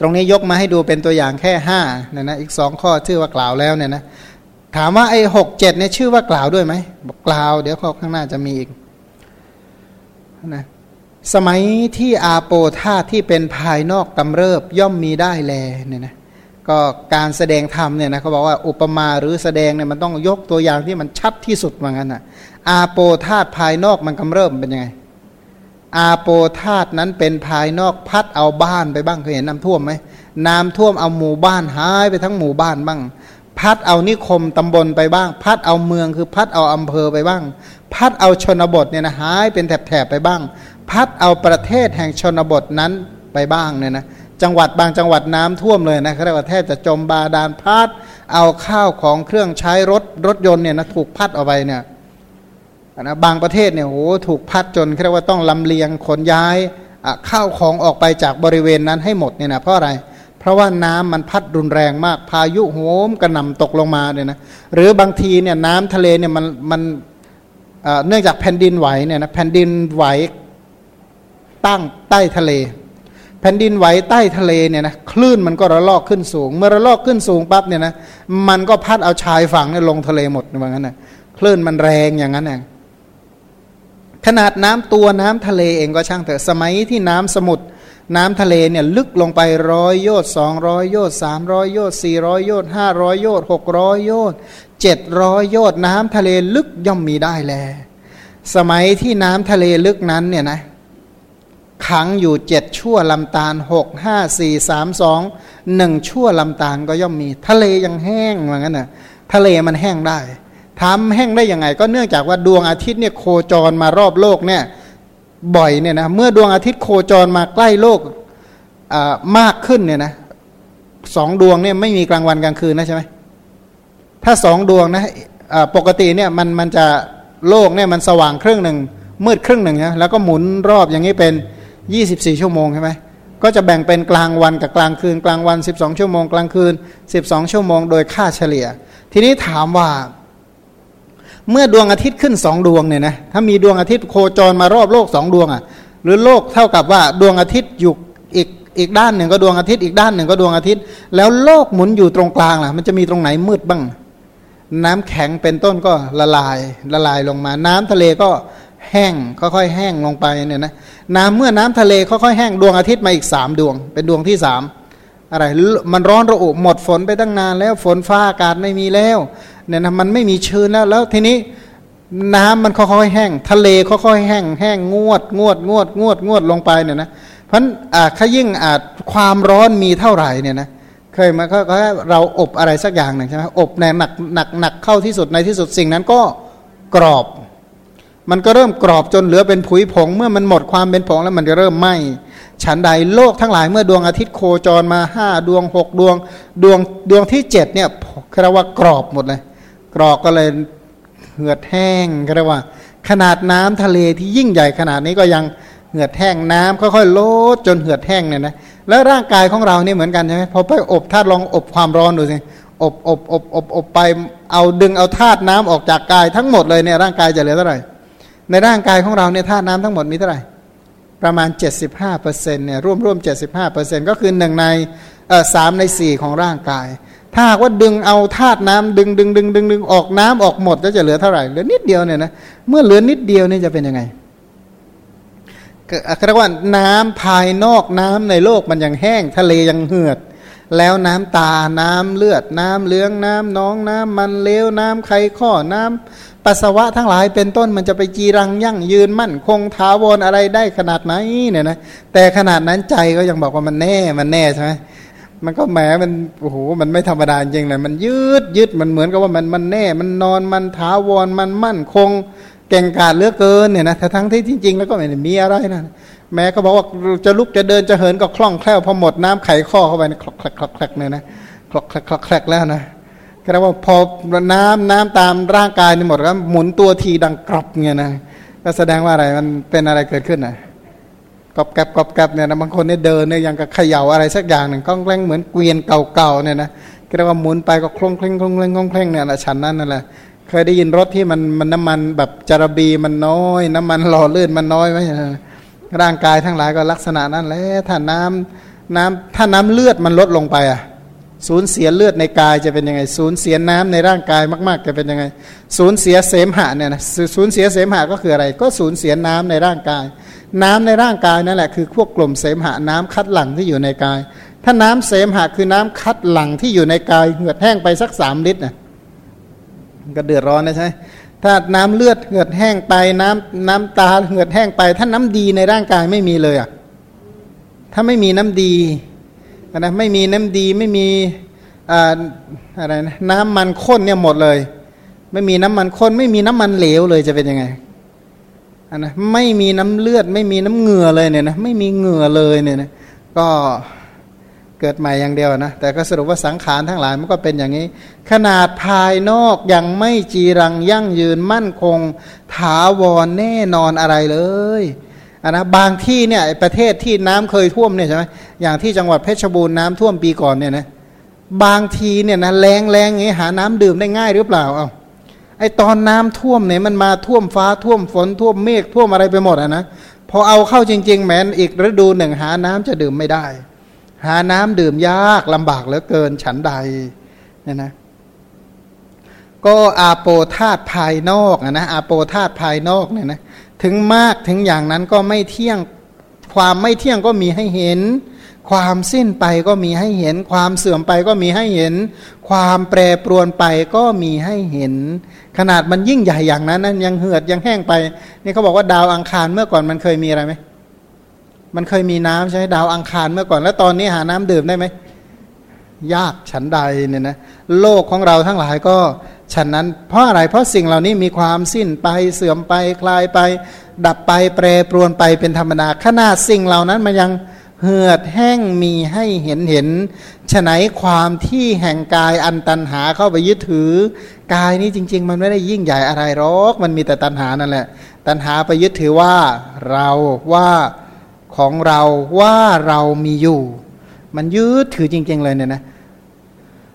ตรงนี้ยกมาให้ดูเป็นตัวอย่างแค่ห้าเนี่ยนะอีกสองข้อชื่อว่ากล่าวแล้วเนี่ยนะถามว่าไอ้หกเจ็ดเนี่ยชื่อว่ากล่าวด้วยไหมบอกกล่าว เดี๋ยวข้อข้างหน้าจะมีอีกนะสมัยที่อาโปธาที่เป็นภายนอกกำเริบย่อมมีได้แลเนี่ยนะก็การแสดงธรรมเนี่ยนะเขาบอกว่าอุปมาหรือแสดงเนี่ยมันต้องยกตัวอย่างที่มันชัดที่สุดว่างั้นอะอาโปธาภายนอกมันกำเริบเป็นยังไง อาโปธาตนั้นเป็นภายนอกพัดเอาบ้านไปบ้างเคยเห็นน้ำท่วมไหมน้ำท่วมเอาหมู่บ้านหายไปทั้งหมู่บ้านบ้าง พัดเอานิคมตำบลไปบ้าง พัดเอาเมืองคือพัดเอาอำเภอไปบ้าง พัดเอาชนบทเนี่ยนะหายเป็นแถบๆไปบ้าง พัดเอาประเทศแห่งชนบทนั้นไปบ้างเนี่ยนะจังหวัดบางจังหวัดน้ำท่วมเลยนะเขาเรียกว่าแทบจะจมบาดาลพัดเอาข้าวของเครื่องใช้รถรถยนต์เนี่ยนะถูกพัดเอาไปเนี่ย นะบางประเทศเนี่ยโหถูกพัดจนเรียกว่าต้องลำเลียงขนย้ายข้าวของออกไปจากบริเวณนั้นให้หมดเนี่ยนะเพราะอะไร เพราะว่าน้ำมันพัดรุนแรงมากพายุโหมกระหน่ำตกลงมาเนี่ยนะหรือบางทีเนี่ยน้ำทะเลเนี่ยมันมันเนื่องจากแผ่นดินไหวเนี่ยนะแผ่นดินไหวตั้งใต้ทะเล แผ่นดินไหวใต้ทะเลเนี่ยนะคลื่นมันก็ระลอกขึ้นสูง เมื่อระลอกขึ้นสูงปั๊บเนี่ยนะมันก็พัดเอาชายฝั่งเนี่ยลงทะเลหมดเหมือนกันนะคลื่นมันแรงอย่างนั้นเอง ขนาดน้ำตัวน้ำทะเลเองก็ช่างเถอะสมัยที่น้ำสมุทรน้ำทะเลเนี่ยลึกลงไปร้อยโยชน์สองร้อยโยชน์สามร้อยโยชน์สี่ร้อยโยชน์ห้าร้อยโยชน์หกร้อยโยชน์เจ็ดร้อยโยชน์น้ำทะเลลึกย่อมมีได้แล สมัยที่น้ำทะเลลึกนั้นเนี่ยนะขังอยู่เจ็ดชั่วลำตาลหกห้าสี่สามสองหนึ่งชั่วลำตาลก็ย่อมมี ทะเลยังแห้งเหมือนกันนะทะเลมันแห้งได้ ทำแห้งได้ยังไง ก็เนื่องจากว่าดวงอาทิตย์เนี่ยโคจรมารอบโลกเนี่ยบ่อยเนี่ยนะเมื่อดวงอาทิตย์โคจรมาใกล้โลกมากขึ้นเนี่ยนะสองดวงเนี่ยไม่มีกลางวันกลางคืนนะใช่ไหมถ้าสองดวงนะปกติเนี่ยมันมันจะโลกเนี่ยมันสว่างครึ่งหนึ่งมืดครึ่งหนึ่งนะแล้วก็หมุนรอบอย่างนี้เป็น 24 ชั่วโมงใช่ไหมก็จะแบ่งเป็นกลางวันกับกลางคืน กลางวัน 12 ชั่วโมง กลางคืน 12 ชั่วโมง โดยค่าเฉลี่ย ทีนี้ถามว่า เมื่อดวงอาทิตย์ขึ้นสองดวงเนี่ยนะถ้ามีดวงอาทิตย์โคจรมารอบโลกสองดวงอะ่ะหรือโลกเท่ากับว่าดวงอาทิตย์อยู่อีกอีกด้านหนึ่งก็ดวงอาทิตย์อีกด้านหนึ่งก็ดวงอาทิตย์ แล้วโลกหมุนอยู่ตรงกลางล่ะ มันจะมีตรงไหนมืดบ้าง น้ำแข็งเป็นต้นก็ละลายละลายลงมา น้ำทะเลก็แห้งค่อยๆแห้งลงไปเนี่ยนะน้ำเมื่อน้ำทะเลค่อยๆแห้งดวงอาทิตย์มาอีกสามดวง เป็นดวงที่สามอะไรมันร้อนระอุหมดฝนไปตั้งนานแล้วฝนฟ้าอากาศไม่มีแล้ว เนี่ยนะมันไม่มีชื้นแล้วแล้วทีนี้น้ำมันค่อยๆแห้ง ทะเลค่อยๆแห้งแห้งงวด งวด งวด งวด งวดลงไปเนี่ยนะเพราะอ่าขยิ่งอาจความร้อนมีเท่าไหร่เนี่ยนะเคยมาก็เราอบอะไรสักอย่างหนึ่งใช่ไหมอบในหนักหนักหนักเข้าที่สุดในที่สุดสิ่งนั้นก็กรอบ มันก็เริ่มกรอบจนเหลือเป็นผุยผง เมื่อมันหมดความเป็นผงแล้วมันจะเริ่มไหม้ฉันใดโลกทั้งหลายเมื่อดวงอาทิตย์โคจรมาห้าดวงหกดวง ดวงดวงที่เจ็ดเนี่ยเรียกว่ากรอบหมดเลย กรอบก็เลยเหือดแห้งก็เรียกว่า ขนาดน้ำทะเลที่ยิ่งใหญ่ขนาดนี้ก็ยังเหือดแห้งน้ำค่อยๆลดจนเหือดแห้งเนี่ยนะแล้วร่างกายของเราเนี่ยเหมือนกันใช่ไหมพอไปอบถ้าลองอบความร้อนดูสิอบอบอบอบอบไปเอาดึงเอาธาตุน้ำออกจากกายทั้งหมดเลยเนี่ยร่างกายจะเหลือเท่าไหร่ ในร่างกายของเราเนี่ยธาตุน้ำทั้งหมดมีเท่าไหร่ ประมาณ 75%เนี่ยร่วมร่วม75%ก็คือหนึ่งใน สามในสี่ของร่างกาย ถ้าว่าดึงเอาธาตุน้ำดึงดึงดึงดึงดึงออกน้ำออกหมดแล้วจะเหลือเท่าไหร่เหลือนิดเดียวเนี่ยนะเมื่อเหลือนิดเดียวนี่จะเป็นยังไงเรียกว่าน้ำภายนอกน้ำในโลกมันยังแห้ง ทะเลยังเหือด แล้วน้ำตาน้ำเลือด น้ำเลื้องน้ำน้องน้ำมันเลวน้ำไขข้อน้ำปัสสาวะทั้งหลายเป็นต้นมันจะไปจีรังยั่งยืนมั่นคงท้าวรอะไรได้ขนาดไหนเนี่ยนะแต่ขนาดนั้นใจก็ยังบอกว่ามันแน่มันแน่ใช่ไหม มันก็แหมมันโอ้โหมันไม่ธรรมดาจริงเลยมันยืดยืดมันเหมือนกับว่ามันมันแน่ มันนอนมันท้าวรมันมั่นคงเก่งกาจเลือกเกินเนี่ยนะแต่ทั้งที่จริง ๆ แล้วก็ไม่ได้มีอะไรนะแม้ก็บอกว่าจะลุกจะเดินจะเหินก็คล่องแคล่วพอหมดน้ำไขข้อเข้าไปคลอกคลักคลอกคลกเนี่ยนะคลอกคลกคลอกแคลกแล้วนะก็เรียกว่าพอน้ำน้ำตามร่างกายนี่หมดแล้วหมุนตัวทีดังกรอบเงี้ยนะก็แสดงว่าอะไรมันเป็นอะไรเกิดขึ้นนะ อบแกรบกอบแกรบเนี่ยนะบางคนเนี่ยเดินเนี่ยยังกับเขย่าอะไรสักอย่างหนึ่งก้องแกล้งเหมือนเกวียนเก่าๆเนี่ยนะก็เรียกว่าหมุนไปก็คล่องเคล่งคล่องเคล่งคล่องเคล่งเนี่ยนะฉันนั้นนั่นแหละเคยได้ยินรถที่มันมันน้ำมันแบบจารบีมันน้อย น้ำมันหล่อลื่นมันน้อยไหมร่างกายทั้งหลายก็ลักษณะนั้นแหละถ้าน้ำน้ำถ้าน้ำเลือดมันลดลงไปอะสูญเสียเลือดในกายจะเป็นยังไง สูญเสียน้ำในร่างกายมาก ๆ จะเป็นยังไง สูญเสียเสมหะเนี่ยนะสูญเสียเสมหะก็คืออะไร ก็สูญเสียน้ำในร่างกาย น้ำในร่างกายนั่นแหละคือพวกกลุ่มเสมหะน้ำคัดหลั่งที่อยู่ในกาย ถ้าน้ำเสมหะคือน้ำคัดหลั่งที่อยู่ในกายเหือดแห้งไปสักสามลิตรนะก็เดือดร้อนนะใช่ถ้าน้ำเลือดเหือดแห้งไปน้ำน้ำตาเหือดแห้งไป ถ้าน้ำดีในร่างกายไม่มีเลยอะถ้าไม่มีน้ำดีนะไม่มีน้ำดีไม่มีอะไรนะน้ำมันข้นเนี่ยหมดเลย ไม่มีน้ำมันข้น ไม่มีน้ำมันเหลวเลยจะเป็นยังไง อันนะไม่มีน้ำเลือด ไม่มีน้ำเหงื่อเลยเนี่ยนะไม่มีเหงื่อเลยเนี่ยนะก็เกิดใหม่อย่างเดียวนะแต่ก็สรุปว่าสังขารทั้งหลายมันก็เป็นอย่างนี้ ขนาดภายนอกยังไม่จีรังยั่งยืนมั่นคง ถาวรแน่นอนอะไรเลยอันนะบางที่เนี่ยประเทศที่น้ำเคยท่วมเนี่ยใช่ไหมอย่างที่จังหวัดเพชรบูรณ์น้ำท่วมปีก่อนเนี่ยนะบางทีเนี่ยนะแรงแรงงี้หาน้ำดื่มได้ง่ายหรือเปล่าเอา ไอตอนน้ำท่วมเนี่ยมันมาท่วมฟ้าท่วมฝนท่วมเมฆท่วมอะไรไปหมดอะนะพอเอาเข้าจริง ๆ แม้นอีกฤดูหนึ่งหาน้ำจะดื่มไม่ได้ หาน้ำดื่มยากลำบากเหลือเกินฉันใดเนี่ยนะก็อาโปธาตภายนอกนะอาโปธาตภายนอกเนี่ยนะถึงมากถึงอย่างนั้นก็ไม่เที่ยงความไม่เที่ยงก็มีให้เห็น ความสิ้นไปก็มีให้เห็น ความเสื่อมไปก็มีให้เห็น ความแปรปรวนไปก็มีให้เห็น ขนาดมันยิ่งใหญ่อย่างนั้นนั้นยังเหือดยังแห้งไป นี่เขาบอกว่าดาวอังคารเมื่อก่อนมันเคยมีอะไรไหมมันเคยมีน้ำใช่ไหมดาวอังคารเมื่อก่อนแล้วตอนนี้หาน้ำดื่มได้ไหมยากฉันใดเนี่ยนะโลกของเราทั้งหลายก็ฉันนั้นเพราะอะไรเพราะสิ่งเหล่านี้มีความสิ้นไปเสื่อมไปคลายไป ดับไปแปรปรวนไปเป็นธรรมดาขนาดสิ่งเหล่านั้นมันยัง เหือดแห้งมีให้เห็นเห็นฉะไหนความที่แห่งกายอันตันหาเข้าไปยึดถือกายนี้จริง ๆ มันไม่ได้ยิ่งใหญ่อะไรหรอก มันมีแต่ตันหานั่นแหละ ตันหาไปยึดถือว่าเราว่าของเราว่าเรามีอยู่ มันยึดถือจริง ๆ เลยเนี่ยนะ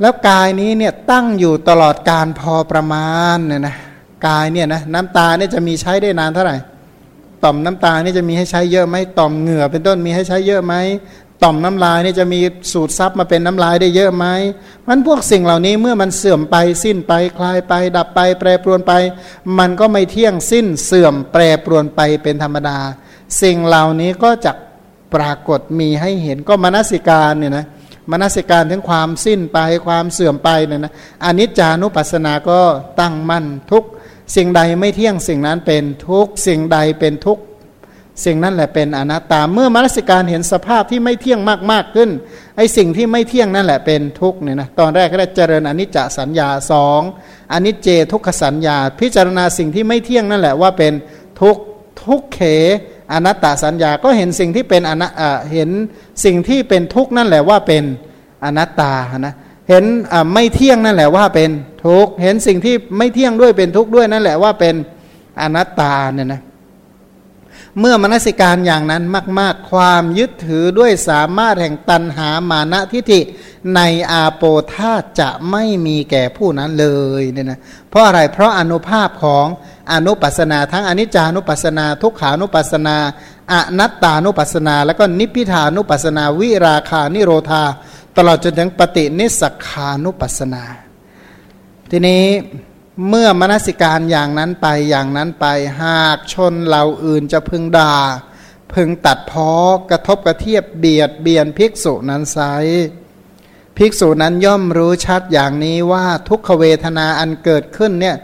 แล้วกายนี้เนี่ยตั้งอยู่ตลอดการพอประมาณเนี่ยนะกายเนี่ยนะน้ำตาเนี่ยจะมีใช้ได้นานเท่าไหร่ ต่อมน้ำตาเนี่ยจะมีให้ใช้เยอะไหมต่อมเหงื่อเป็นต้นมีให้ใช้เยอะไหมต่อมน้ำลายเนี่ยจะมีสูตรซับมาเป็นน้ำลายได้เยอะไหมมันพวกสิ่งเหล่านี้เมื่อมันเสื่อมไปสิ้นไปคลายไป ดับไป แปรปรวนไป มันก็ไม่เที่ยงสิ้นเสื่อมแปรปรวนไปเป็นธรรมดา สิ่งเหล่านี้ก็จะปรากฏมีให้เห็นก็มนสิการเนี่ยนะมนสิการถึงความสิ้นไปความเสื่อมไปเนี่ยนะอนิจจานุปัสสนาก็ตั้งมั่นทุก สิ่งใดไม่เที่ยงสิ่งนั้นเป็นทุกสิ่งใดเป็นทุกสิ่งนั้นแหละเป็นอนัตตาเมื่อมรสิการเห็นสภาพที่ไม่เที่ยงมาก ๆ ขึ้นไอสิ่งที่ไม่เที่ยงนั่นแหละเป็นทุกเนี่ยนะตอนแรกก็ได้เจริญอนิจจสัญญาสองอนิจเจทุกขสัญญา พิจารณาสิ่งที่ไม่เที่ยงนั่นแหละว่าเป็นทุกทุกเขอนัตตาสัญญาก็เห็นสิ่งที่เป็นอนัเห็นสิ่งที่เป็นทุกนั่นแหละว่าเป็นอนัตตานะ เห็นไม่เที่ยงนั่นแหละว่าเป็นทุกข์ เห็นสิ่งที่ไม่เที่ยงด้วยเป็นทุกข์ด้วยนั่นแหละว่าเป็นอนัตตาเนี่ยนะเมื่อมนสิการอย่างนั้นมาก ๆ ความยึดถือด้วยสามารถแห่งตันหามานะทิฏฐิในอาโปธาจะไม่มีแก่ผู้นั้นเลยเนี่ยนะเพราะอะไรเพราะอนุภาพของอนุปัสนา ทั้งอนิจจานุปัสนา ทุกขานุปัสนาอนัตตานุปัสนา แล้วก็นิพพิทานุปัสนา วิราคานิโรธา ตลอดจนถึงปฏินิสขานุปัสนา ทีนี้เมื่อมนสิการอย่างนั้นไปอย่างนั้นไปหากชนเหล่าอื่นจะพึงด่า พึงตัดพ้อกระทบกระเทียบเบียดเบียนภิกษุนั้นไซภิกษุนั้นย่อมรู้ชัดอย่างนี้ว่าทุกขเวทนาอันเกิดขึ้นเนี่ย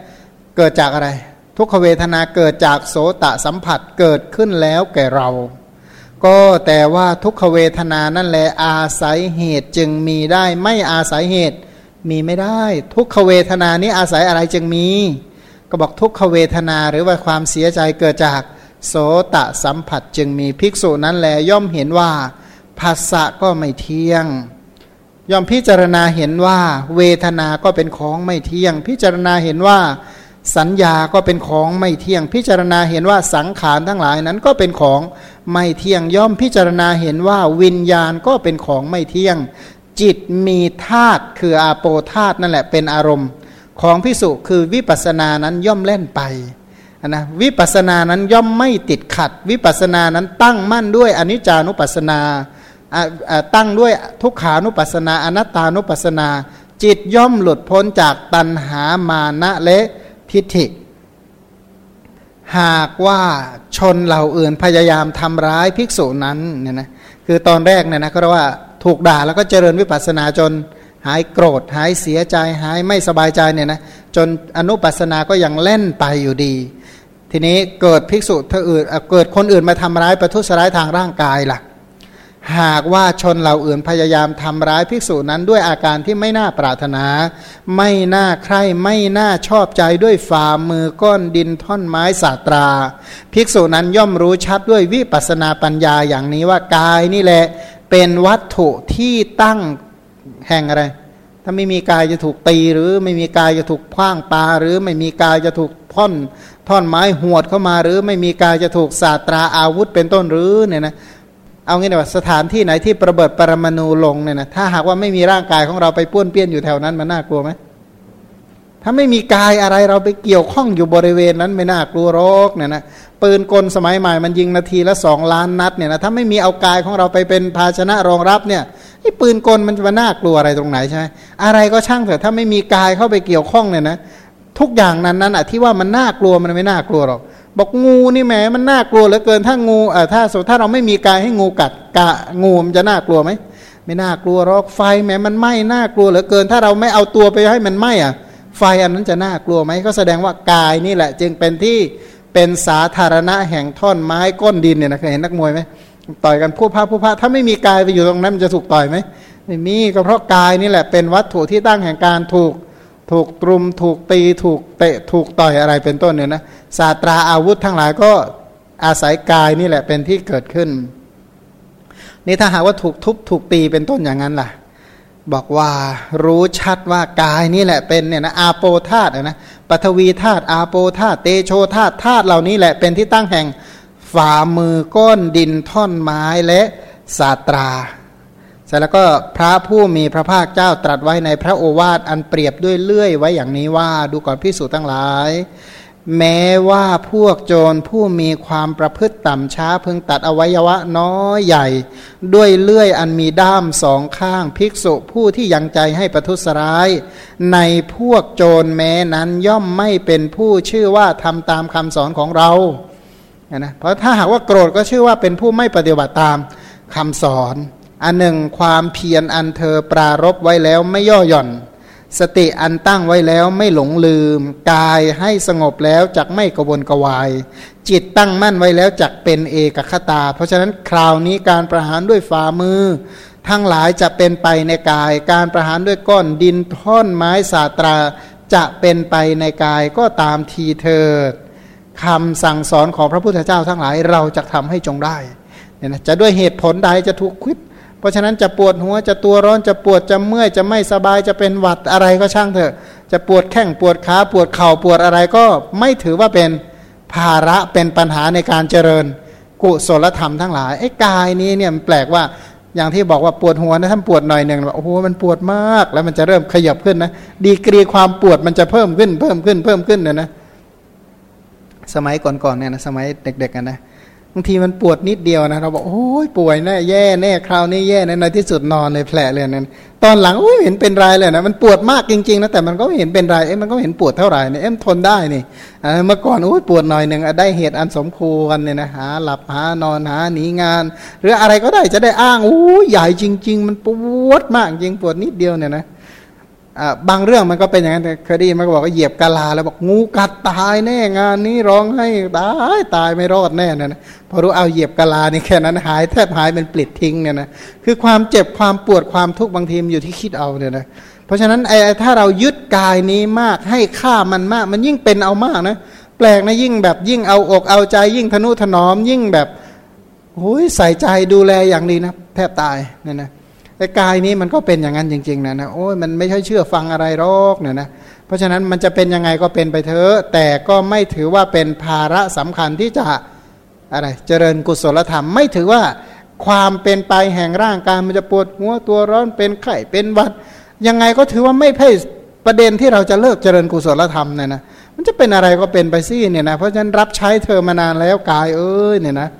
เกิดจากอะไร ทุกขเวทนาเกิดจากโสตสัมผัสเกิดขึ้นแล้วแก่เรา ก็แต่ว่าทุกขเวทนานั่นแหละอาศัยเหตุจึงมีได้ ไม่อาศัยเหตุมีไม่ได้ ทุกขเวทนานี้อาศัยอะไรจึงมี ก็บอกทุกขเวทนาหรือว่าความเสียใจเกิดจากโสตะสัมผัสจึงมีภิกษุนั้นแลย่อมเห็นว่าภาษะก็ไม่เที่ยง ย่อมพิจารณาเห็นว่า เวทนาก็เป็นของไม่เที่ยง พิจารณาเห็นว่า สัญญาก็เป็นของไม่เที่ยง พิจารณาเห็นว่าสังขารทั้งหลายนั้นก็เป็นของ ไม่เที่ยงย่อมพิจารณาเห็นว่าวิญญาณก็เป็นของไม่เที่ยง จิตมีธาตุคืออาโปธาตุนั่นแหละเป็นอารมณ์ ของพิสุคือวิปัสสนานั้นย่อมเล่นไปนะวิปัสสนานั้นย่อมไม่ติดขัด วิปัสสนานั้นตั้งมั่นด้วยอนิจจานุปัสสนาตั้งด้วยทุกขานุปัสสนาอนัตตานุปัสสนา จิตย่อมหลุดพ้นจากตัณหามานะและทิฏฐิ หากว่าชนเหล่าอื่นพยายามทำร้ายภิกษุนั้นเนี่ยนะคือตอนแรกเนี่ยนะก็เรียกว่าถูกด่าแล้วก็เจริญวิปัสสนาจนหายโกรธ หายเสียใจหายไม่สบายใจเนี่ยนะจนอนุปัสสนาก็ยังเล่นไปอยู่ดี ทีนี้เกิดภิกษุเธออื่นเกิดคนอื่นมาทำร้ายประทุษร้ายทางร่างกายล่ะ หากว่าชนเหล่าอื่นพยายามทำร้ายภิกษุนั้นด้วยอาการที่ไม่น่าปรารถนา ไม่น่าใคร่ไม่น่าชอบใจด้วยฝ่ามือก้อนดินท่อนไม้สาตรา ภิกษุนั้นย่อมรู้ชัดด้วยวิปัสนาปัญญาอย่างนี้ว่ากายนี่แหละ เป็นวัตถุที่ตั้งแห่งอะไร ถ้าไม่มีกายจะถูกตีหรือไม่มีกายจะถูกคว้างปาหรือไม่มีกายจะถูกท่อนท่อนไม้หวดเข้ามาหรือไม่มีกายจะถูกสาตราอาวุธเป็นต้นหรือเนี่ยนะ เอางี้นะว่าสถานที่ไหนที่ประเบิดปรมาณูลงเนี่ยนะถ้าหากว่าไม่มีร่างกายของเราไปป้วนเปี้ยนอยู่แถวนั้นมันน่ากลัวไหมถ้าไม่มีกายอะไรเราไปเกี่ยวข้องอยู่บริเวณนั้นไม่น่ากลัวโรอกเนี่ยนะปืนกลสมัยใหม่มันยิงนาทีละสองล้านนัดเนี่ยนะถ้าไม่มีเอากายของเราไปเป็นภาชนะรองรับเนี่ยไอ้ปืนกลมันจะมาน่ากลัวอะไรตรงไหนใช่ไหมอะไรก็ช่างเถอะถ้าไม่มีกายเข้าไปเกี่ยวข้องเนี่ยนะทุกอย่างนั้นนั้นอะที่ว่ามันน่ากลัวมันไม่น่ากลัวหรอก บอกงูนี่แหมมันน่ากลัวเหลือเกินถ้างูเอ่อถ้าสมมติถ้าเราไม่มีกายให้งูกัดกะงูมันจะน่ากลัวไหมไม่น่ากลัวหรอกไฟแหมมันไหม้น่ากลัวเหลือเกิน ถ้าเราไม่เอาตัวไปให้มันไหม้อะ ไฟอันนั้นจะน่ากลัวไหมก็แสดงว่ากายนี่แหละ จึงเป็นที่เป็นสาธารณะแห่งท่อนไม้ก้นดินเนี่ยนะเคยเห็นนักมวยไหมต่อยกันผู้พาผู้พาถ้าไม่มีกายไปอยู่ตรงนั้นมันจะถูกต่อยไหมไม่มีก็เพราะกายนี่แหละเป็นวัตถุที่ตั้งแห่งการถูกถูกตรุมถูกตีถูกเตะถูกต่อยอะไรเป็นต้นเนี่ยนะ ศาสตราอาวุธทั้งหลายก็อาศัยกายนี่แหละเป็นที่เกิดขึ้น นี่ถ้าหากว่าถูกทุบถูกตีเป็นต้นอย่างนั้นล่ะ บอกว่ารู้ชัดว่ากายนี่แหละเป็นเนี่ยนะอาโปธาตุนะปฐวีธาตุอาโปธาตุเตโชธาตุธาตุเหล่านี้แหละเป็นที่ตั้งแห่งฝ่ามือก้อนดินท่อนไม้และสาตราเสร็จแล้วก็พระผู้มีพระภาคเจ้าตรัสไว้ในพระโอวาทอันเปรียบด้วยเลื่อยไว้อย่างนี้ว่าดูก่อนพิสูจน์ทั้งหลาย แม้ว่าพวกโจรผู้มีความประพฤติต่ำช้าพึงตัดอวัยวะน้อยใหญ่ ด้วยเลื่อยอันมีด้ามสองข้างภิกษุผู้ที่ยังใจให้ประทุษร้าย ในพวกโจรแม้นั้นย่อมไม่เป็นผู้ชื่อว่าทำตามคำสอนของเรานะเพราะถ้าหากว่าโกรธก็ชื่อว่าเป็นผู้ไม่ปฏิบัติตามคำสอน อันหนึ่งความเพียรอันเธอปรารบไว้แล้วไม่ย่อหย่อน สติอันตั้งไว้แล้วไม่หลงลืม กายให้สงบแล้วจักไม่กวนกวาย จิตตั้งมั่นไว้แล้วจักเป็นเอกคตา เพราะฉะนั้นคราวนี้การประหารด้วยฝ่ามือ ทั้งหลายจะเป็นไปในกาย การประหารด้วยก้อนดินท่อนไม้สาตราจะเป็นไปในกายก็ตามทีเถิดคำสั่งสอนของพระพุทธเจ้าทั้งหลายเราจะทำให้จงได้เนี่ยนะจะด้วยเหตุผลใดจะถูกคิด เพราะฉะนั้นจะปวดหัวจะตัวร้อนจะปวดจะเมื่อยจะไม่สบายจะเป็นหวัดอะไรก็ช่างเถอะ จะปวดแข้งปวดขาปวดเข่าปวดอะไรก็ไม่ถือว่าเป็นภาระเป็นปัญหาในการเจริญ กุศลธรรมทั้งหลายไอ้กายนี้เนี่ยมันแปลกว่าอย่างที่บอกว่าปวดหัวนะท่านปวดหน่อยหนึ่งโอ้โหมันปวดมากแล้วมันจะเริ่มขยับขึ้นนะดีกรีความปวดมันจะเพิ่มขึ้นเพิ่มขึ้นเพิ่มขึ้นเนี่ยนะสมัยก่อนๆเนี่ยนะสมัยเด็กๆกันนะ บางทีมันปวดนิดเดียวนะเราบอกโอ้ยป่วยแน่แย่แน่คราวนี้แย่ในในที่สุดนอนเลยแผลเลยนั้นตอนหลังโอ้ยเห็นเป็นไรเลยนะมันปวดมากจริงๆนะแต่มันก็เห็นเป็นไรเอ้มันก็เห็นปวดเท่าไหร่เนี่ยเอ็มทนได้นี่เมื่อก่อนโอ้ยปวดหน่อยหนึ่งได้เหตุอันสมควรเนี่ยนะหาหลับหานอนหาหนีงาน หรืออะไรก็ได้จะได้อ้างโอ้ยใหญ่จริง ๆ มันปวดมากจริงปวดนิดเดียวเนี่ยนะ บางเรื่องมันก็เป็นอย่างนั้นเคยได้มันก็บอกว่าเหยียบกะลาแล้วบอกงูกัดตายแน่งานนี้ร้องให้ตายตายไม่รอดแน่นะพอรู้เอาเหยียบกะลานี่แค่นั้นหายแทบหายเป็นปลิดทิ้งเนี่ยนะคือความเจ็บความปวดความทุกข์บางทีมันอยู่ที่คิดเอาเนี่ยนะเพราะฉะนั้นไอ้ถ้าเรายึดกายนี้มากให้ค่ามันมาก มันยิ่งเป็นเอามากนะแปลกนะยิ่งแบบยิ่งเอาอกเอาใจยิ่งทนุถนอมยิ่งแบบโอ้ยใส่ใจดูแลอย่างดีนะแทบตายเนี่ยนะ แต่กายนี้มันก็เป็นอย่างนั้นจริงๆนะนะโอ้ยมันไม่ใช่เชื่อฟังอะไรหรอกเนี่ยนะเพราะฉะนั้นมันจะเป็นยังไงก็เป็นไปเถอะแต่ก็ไม่ถือว่าเป็นภาระสำคัญที่จะอะไรเจริญกุศลธรรมไม่ถือว่าความเป็นไปแห่งร่างกายมันจะปวดหัวตัวร้อนเป็นไข้เป็นวัด ยังไงก็ถือว่าไม่ใช่ประเด็นที่เราจะเลิกเจริญกุศลธรรมเนี่ยนะมันจะเป็นอะไรก็เป็นไปสิเนี่ยนะเพราะฉะนั้นรับใช้เธอมานานแล้วกายเอ้ยเนี่ยนะเ